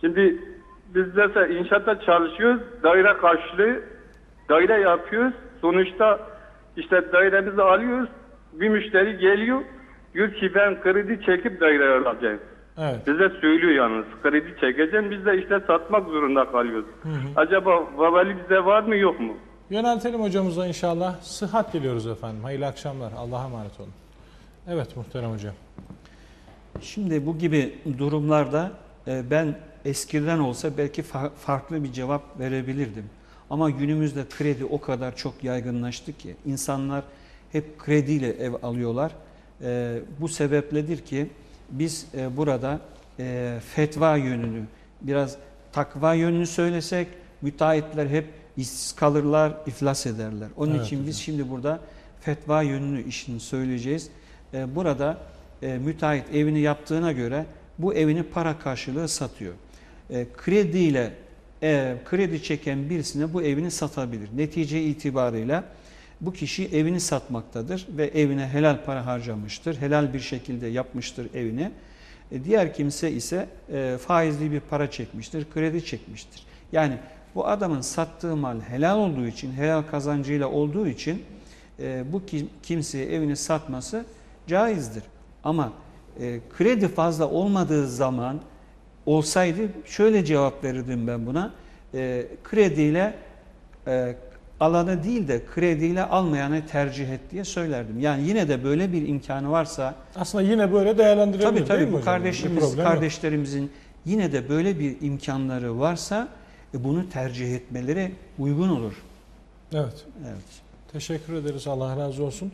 Şimdi biz mesela inşaatta çalışıyoruz. Daire karşılığı daire yapıyoruz. Sonuçta işte dairemizi alıyoruz. Bir müşteri geliyor. Diyor ki ben kredi çekip daire alacağım. Evet. Bize söylüyor yalnız kredi çekeceğim. Biz de işte satmak zorunda kalıyoruz. Acaba vabali bize var mı yok mu? Yöneltelim hocamıza inşallah. Sıhhat diliyoruz efendim. Hayırlı akşamlar. Allah'a emanet olun. Evet muhterem hocam. Şimdi bu gibi durumlarda e, ben eskiden olsa belki fa- farklı bir cevap verebilirdim. Ama günümüzde kredi o kadar çok yaygınlaştı ki insanlar hep krediyle ev alıyorlar. E, Bu sebepledir ki biz e, burada e, fetva yönünü biraz takva yönünü söylesek müteahhitler hep işsiz kalırlar, iflas ederler. Onun Evet için biz hocam. şimdi burada fetva yönünü işini söyleyeceğiz. E, Burada e, müteahhit evini yaptığına göre bu evini para karşılığı satıyor. E, krediyle e, kredi çeken birisine bu evini satabilir. Netice itibarıyla bu kişi evini satmaktadır ve evine helal para harcamıştır. Helal bir şekilde yapmıştır evini. E, diğer kimse ise faizli bir para çekmiştir, kredi çekmiştir. Yani bu adamın sattığı mal helal olduğu için, helal kazancıyla olduğu için bu kim, kimseye evini satması caizdir. Ama kredi fazla olmadığı zaman olsaydı şöyle cevap verirdim ben buna. E, krediyle e, alanı değil de krediyle almayanı tercih et diye söylerdim. Yani yine de böyle bir imkanı varsa Aslında yine böyle değerlendirebilir tabii değil tabii mi bu hocam? Kardeşimiz yok. kardeşlerimizin yine de böyle bir imkanları varsa e, bunu tercih etmeleri uygun olur. Evet. Evet. Teşekkür ederiz. Allah razı olsun.